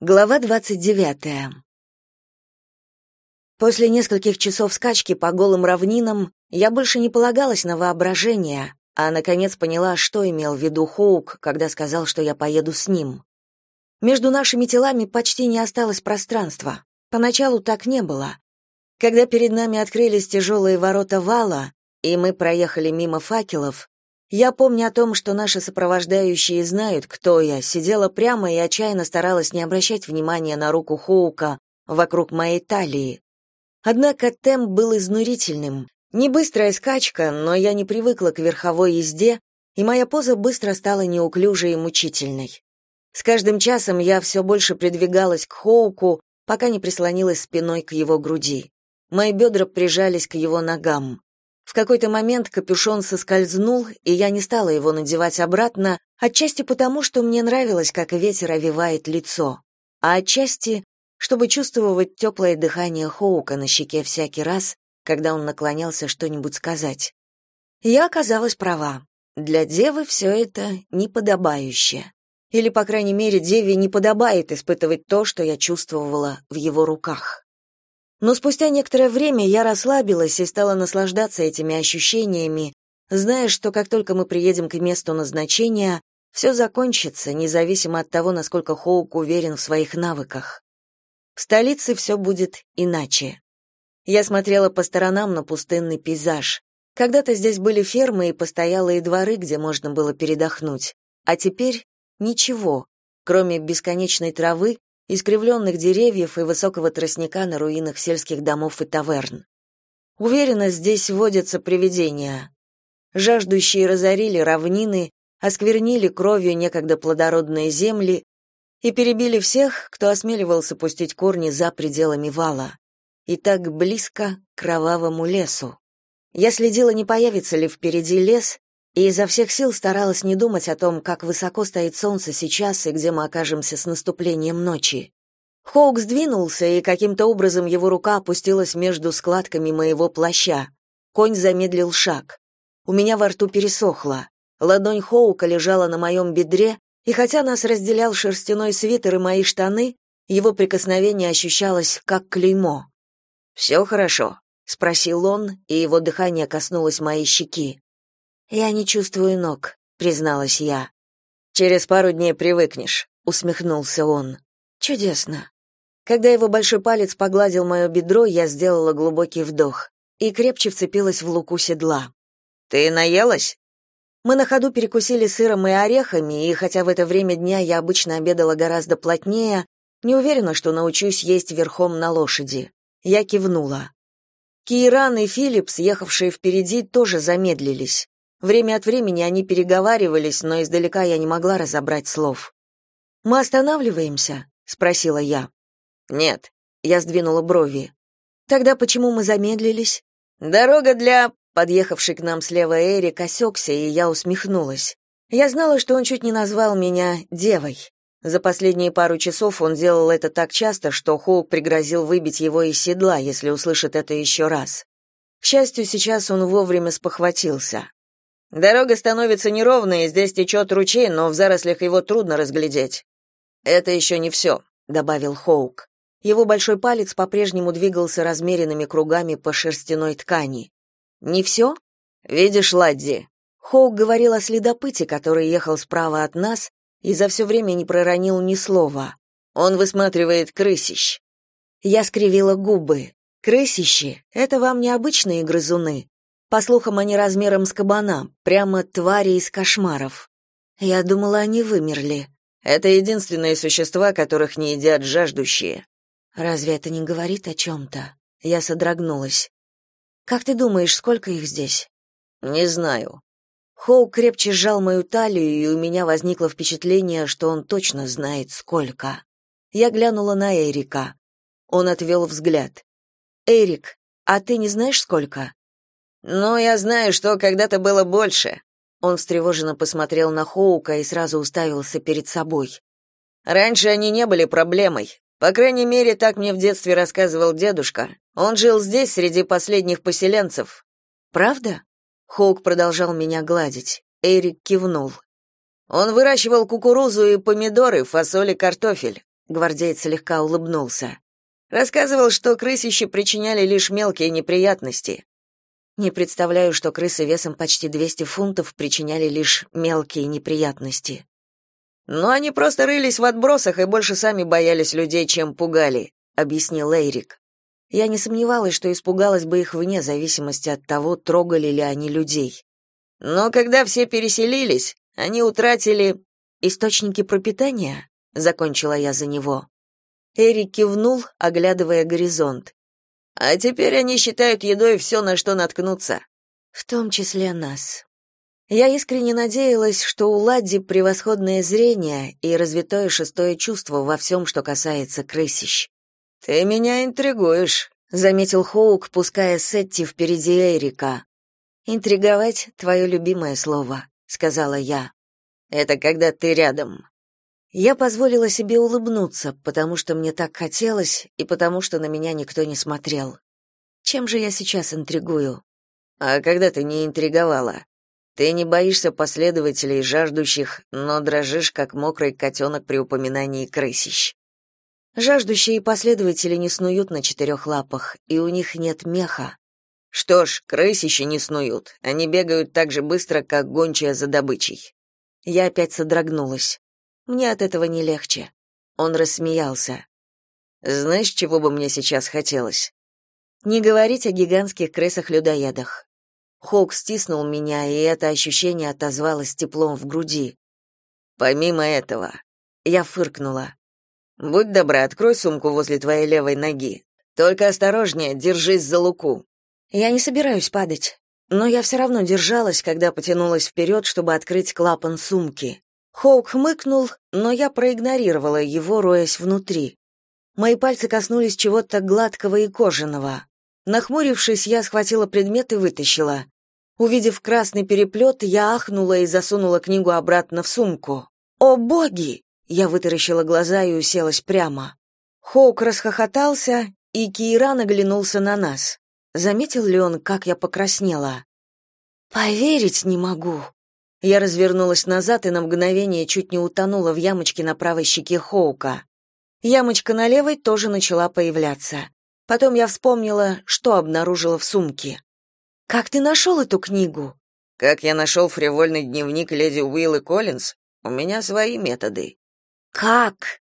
Глава 29. После нескольких часов скачки по голым равнинам я больше не полагалась на воображение, а наконец поняла, что имел в виду Хоук, когда сказал, что я поеду с ним. Между нашими телами почти не осталось пространства. Поначалу так не было. Когда перед нами открылись тяжелые ворота вала, и мы проехали мимо факелов, я, помню о том, что наши сопровождающие знают, кто я, сидела прямо и отчаянно старалась не обращать внимания на руку Хоука вокруг моей талии. Однако темп был изнурительным. Не быстрая скачка, но я не привыкла к верховой езде, и моя поза быстро стала неуклюжей и мучительной. С каждым часом я все больше придвигалась к Хоуку, пока не прислонилась спиной к его груди. Мои бедра прижались к его ногам. В какой-то момент капюшон соскользнул, и я не стала его надевать обратно, отчасти потому, что мне нравилось, как ветер овивает лицо, а отчасти, чтобы чувствовать теплое дыхание Хоука на щеке всякий раз, когда он наклонялся что-нибудь сказать. Я оказалась права. Для девы все это неподобающе. Или, по крайней мере, деве не подобает испытывать то, что я чувствовала в его руках. Но спустя некоторое время я расслабилась и стала наслаждаться этими ощущениями, зная, что как только мы приедем к месту назначения, все закончится, независимо от того, насколько Хоук уверен в своих навыках. В столице все будет иначе. Я смотрела по сторонам на пустынный пейзаж. Когда-то здесь были фермы и постоялые дворы, где можно было передохнуть. А теперь ничего, кроме бесконечной травы, искривленных деревьев и высокого тростника на руинах сельских домов и таверн. Уверена, здесь водятся привидения. Жаждущие разорили равнины, осквернили кровью некогда плодородные земли и перебили всех, кто осмеливался пустить корни за пределами вала. И так близко к кровавому лесу. Я следила, не появится ли впереди лес, и изо всех сил старалась не думать о том, как высоко стоит солнце сейчас и где мы окажемся с наступлением ночи. Хоук сдвинулся, и каким-то образом его рука опустилась между складками моего плаща. Конь замедлил шаг. У меня во рту пересохло. Ладонь Хоука лежала на моем бедре, и хотя нас разделял шерстяной свитер и мои штаны, его прикосновение ощущалось как клеймо. «Все хорошо?» — спросил он, и его дыхание коснулось моей щеки. «Я не чувствую ног», — призналась я. «Через пару дней привыкнешь», — усмехнулся он. «Чудесно». Когда его большой палец погладил мое бедро, я сделала глубокий вдох и крепче вцепилась в луку седла. «Ты наелась?» Мы на ходу перекусили сыром и орехами, и хотя в это время дня я обычно обедала гораздо плотнее, не уверена, что научусь есть верхом на лошади. Я кивнула. Киран и Филлипс, ехавшие впереди, тоже замедлились. Время от времени они переговаривались, но издалека я не могла разобрать слов. «Мы останавливаемся?» — спросила я. «Нет», — я сдвинула брови. «Тогда почему мы замедлились?» «Дорога для...» Подъехавший к нам слева Эрик осекся, и я усмехнулась. Я знала, что он чуть не назвал меня девой. За последние пару часов он делал это так часто, что Хоук пригрозил выбить его из седла, если услышит это еще раз. К счастью, сейчас он вовремя спохватился. Дорога становится неровной, здесь течет ручей, но в зарослях его трудно разглядеть. Это еще не все», — добавил Хоук. Его большой палец по-прежнему двигался размеренными кругами по шерстяной ткани. Не все? Видишь, Ладди. Хоук говорил о следопыте, который ехал справа от нас и за все время не проронил ни слова. Он высматривает крысищ. Я скривила губы. Крысищи — это вам не обычные грызуны. По слухам, они размером с кабана, прямо твари из кошмаров. Я думала, они вымерли. Это единственные существа, которых не едят жаждущие. Разве это не говорит о чем-то? Я содрогнулась. Как ты думаешь, сколько их здесь? Не знаю. Хоу крепче сжал мою талию, и у меня возникло впечатление, что он точно знает, сколько. Я глянула на Эрика. Он отвел взгляд. «Эрик, а ты не знаешь, сколько?» «Ну, я знаю, что когда-то было больше». Он встревоженно посмотрел на Хоука и сразу уставился перед собой. «Раньше они не были проблемой. По крайней мере, так мне в детстве рассказывал дедушка. Он жил здесь среди последних поселенцев». «Правда?» Хоук продолжал меня гладить. Эрик кивнул. Он выращивал кукурузу и помидоры, фасоль и картофель. гвардеец слегка улыбнулся. Рассказывал, что крысищи причиняли лишь мелкие неприятности. Не представляю, что крысы весом почти 200 фунтов причиняли лишь мелкие неприятности. Но они просто рылись в отбросах и больше сами боялись людей, чем пугали, объяснил Эйрик. Я не сомневалась, что испугалась бы их вне зависимости от того, трогали ли они людей. Но когда все переселились, они утратили источники пропитания, закончила я за него. Эрик кивнул, оглядывая горизонт. А теперь они считают едой все, на что наткнутся, в том числе нас. Я искренне надеялась, что у Ладди превосходное зрение и развитое шестое чувство во всем, что касается крысищ. «Ты меня интригуешь», — заметил Хоук, пуская Сетти впереди Эрика. «Интриговать — твое любимое слово», — сказала я. «Это когда ты рядом». Я позволила себе улыбнуться, потому что мне так хотелось и потому что на меня никто не смотрел. Чем же я сейчас интригую? А когда ты не интриговала? Ты не боишься последователей, жаждущих, но дрожишь, как мокрый котенок при упоминании крысищ. Жаждущие последователи не снуют на четырех лапах, и у них нет меха. Что ж, крысищи не снуют. Они бегают так же быстро, как гончая за добычей. Я опять содрогнулась. Мне от этого не легче. Он рассмеялся. Знаешь, чего бы мне сейчас хотелось? Не говорить о гигантских крысах-людоедах. Хоук стиснул меня, и это ощущение отозвалось теплом в груди. Помимо этого, я фыркнула. Будь добра, открой сумку возле твоей левой ноги. Только осторожнее, держись за луку. Я не собираюсь падать, но я все равно держалась, когда потянулась вперед, чтобы открыть клапан сумки. Хоук хмыкнул, но я проигнорировала его, роясь внутри. Мои пальцы коснулись чего-то гладкого и кожаного. Нахмурившись, я схватила предмет и вытащила. Увидев красный переплет, я ахнула и засунула книгу обратно в сумку. «О, боги!» Я вытаращила глаза и уселась прямо. Хоук расхохотался, и Кииран оглянулся на нас. Заметил ли он, как я покраснела? «Поверить не могу!» Я развернулась назад и на мгновение чуть не утонула в ямочке на правой щеке Хоука. Ямочка на левой тоже начала появляться. Потом я вспомнила, что обнаружила в сумке. «Как ты нашел эту книгу?» «Как я нашел фривольный дневник леди Уиллы Коллинз? У меня свои методы». «Как?»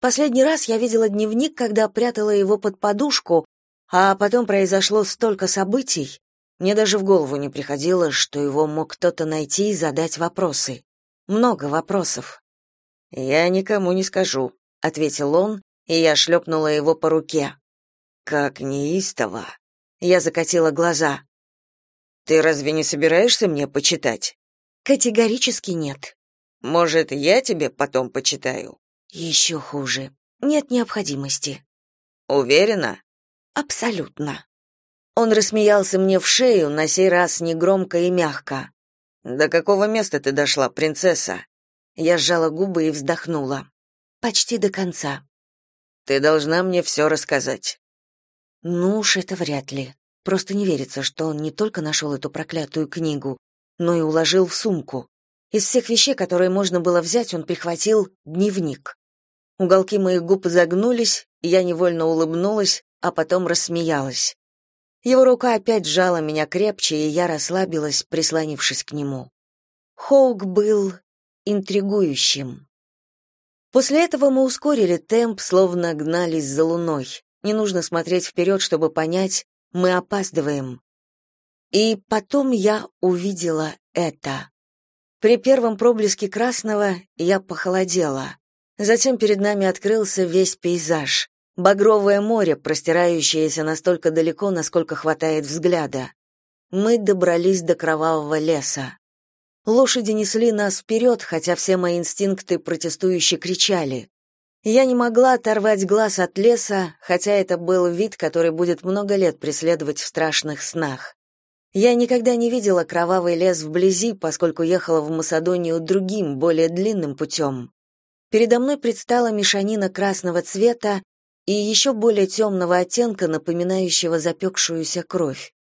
Последний раз я видела дневник, когда прятала его под подушку, а потом произошло столько событий. Мне даже в голову не приходило, что его мог кто-то найти и задать вопросы. Много вопросов. «Я никому не скажу», — ответил он, и я шлепнула его по руке. Как неистово. Я закатила глаза. Ты разве не собираешься мне почитать? Категорически нет. Может, я тебе потом почитаю? «Еще хуже. Нет необходимости. Уверена? Абсолютно. Он рассмеялся мне в шею, на сей раз негромко и мягко. До какого места ты дошла, принцесса? Я сжала губы и вздохнула. Почти до конца. Ты должна мне все рассказать. Ну уж это вряд ли. Просто не верится, что он не только нашел эту проклятую книгу, но и уложил в сумку. Из всех вещей, которые можно было взять, он прихватил дневник. Уголки моих губ загнулись, я невольно улыбнулась, а потом рассмеялась. Его рука опять сжала меня крепче, и я расслабилась, прислонившись к нему. Хоук был интригующим. После этого мы ускорили темп, словно гнались за луной. Не нужно смотреть вперед, чтобы понять, мы опаздываем. И потом я увидела это. При первом проблеске красного я похолодела. Затем перед нами открылся весь пейзаж. Багровое море, простирающееся настолько далеко, насколько хватает взгляда. Мы добрались до кровавого леса. Лошади несли нас вперед, хотя все мои инстинкты протестующе кричали. Я не могла оторвать глаз от леса, хотя это был вид, который будет много лет преследовать в страшных снах. Я никогда не видела кровавый лес вблизи, поскольку ехала в Масадонию другим, более длинным путем. Передо мной предстала мешанина красного цвета и еще более темного оттенка, напоминающего запекшуюся кровь.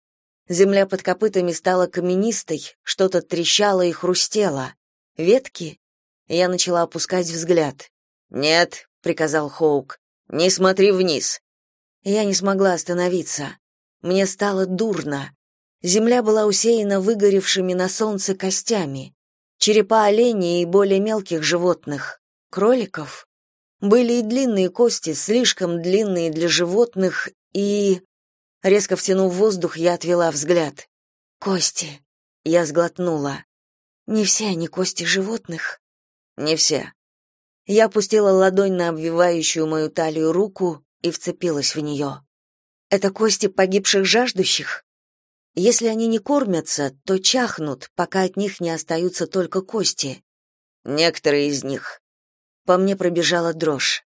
Земля под копытами стала каменистой, что-то трещало и хрустело. Ветки? Я начала опускать взгляд. «Нет, приказал Хоук. «Не смотри вниз». Я не смогла остановиться. Мне стало дурно. Земля была усеяна выгоревшими на солнце костями. Черепа оленей и более мелких животных. Кроликов. Были и длинные кости, слишком длинные для животных, и... Резко втянув воздух, я отвела взгляд. Кости. Я сглотнула. Не все они кости животных. Не все. Я опустила ладонь на обвивающую мою талию руку и вцепилась в нее. Это кости погибших жаждущих? Если они не кормятся, то чахнут, пока от них не остаются только кости. Некоторые из них. По мне пробежала дрожь.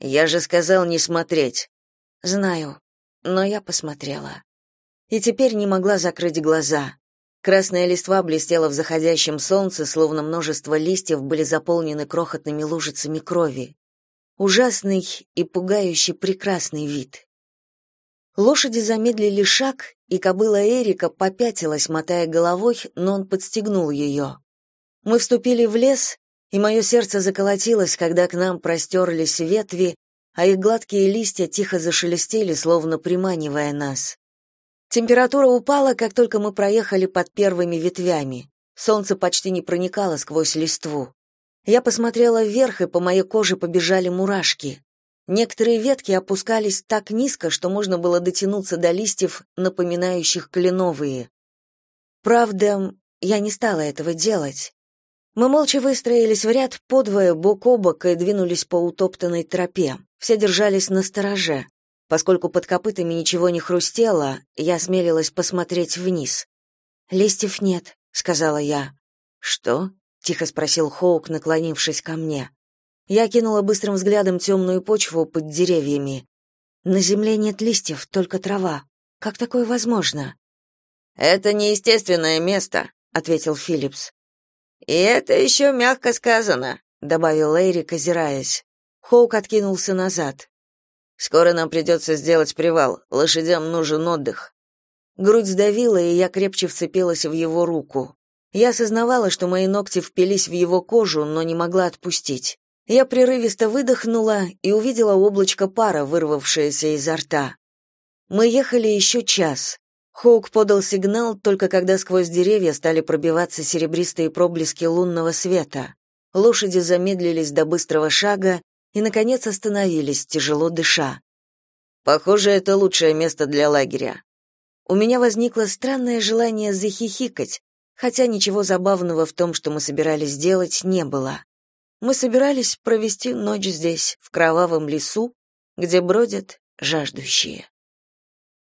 Я же сказал не смотреть. Знаю, но я посмотрела. И теперь не могла закрыть глаза. Красная листва блестела в заходящем солнце, словно множество листьев были заполнены крохотными лужицами крови. Ужасный и пугающий прекрасный вид. Лошади замедлили шаг, и кобыла Эрика попятилась, мотая головой, но он подстегнул ее. Мы вступили в лес, и мое сердце заколотилось, когда к нам простерлись ветви, а их гладкие листья тихо зашелестели, словно приманивая нас. Температура упала, как только мы проехали под первыми ветвями. Солнце почти не проникало сквозь листву. Я посмотрела вверх, и по моей коже побежали мурашки. Некоторые ветки опускались так низко, что можно было дотянуться до листьев, напоминающих кленовые. Правда, я не стала этого делать. Мы молча выстроились в ряд подвое бок о бок и двинулись по утоптанной тропе. Все держались на стороже. Поскольку под копытами ничего не хрустело, я смелилась посмотреть вниз. «Листьев нет», — сказала я. «Что?» — тихо спросил Хоук, наклонившись ко мне. Я кинула быстрым взглядом темную почву под деревьями. На земле нет листьев, только трава. Как такое возможно? Это неестественное место, ответил Филлипс. И это еще мягко сказано, добавил Эрик, озираясь. Хоук откинулся назад. Скоро нам придется сделать привал. Лошадям нужен отдых. Грудь сдавила, и я крепче вцепилась в его руку. Я осознавала, что мои ногти впились в его кожу, но не могла отпустить. Я прерывисто выдохнула и увидела облачко пара, вырвавшееся изо рта. Мы ехали еще час. Хоук подал сигнал только когда сквозь деревья стали пробиваться серебристые проблески лунного света. Лошади замедлились до быстрого шага и наконец остановились, тяжело дыша. Похоже, это лучшее место для лагеря. У меня возникло странное желание захихикать, хотя ничего забавного в том, что мы собирались делать, не было. Мы собирались провести ночь здесь, в кровавом лесу, где бродят жаждущие.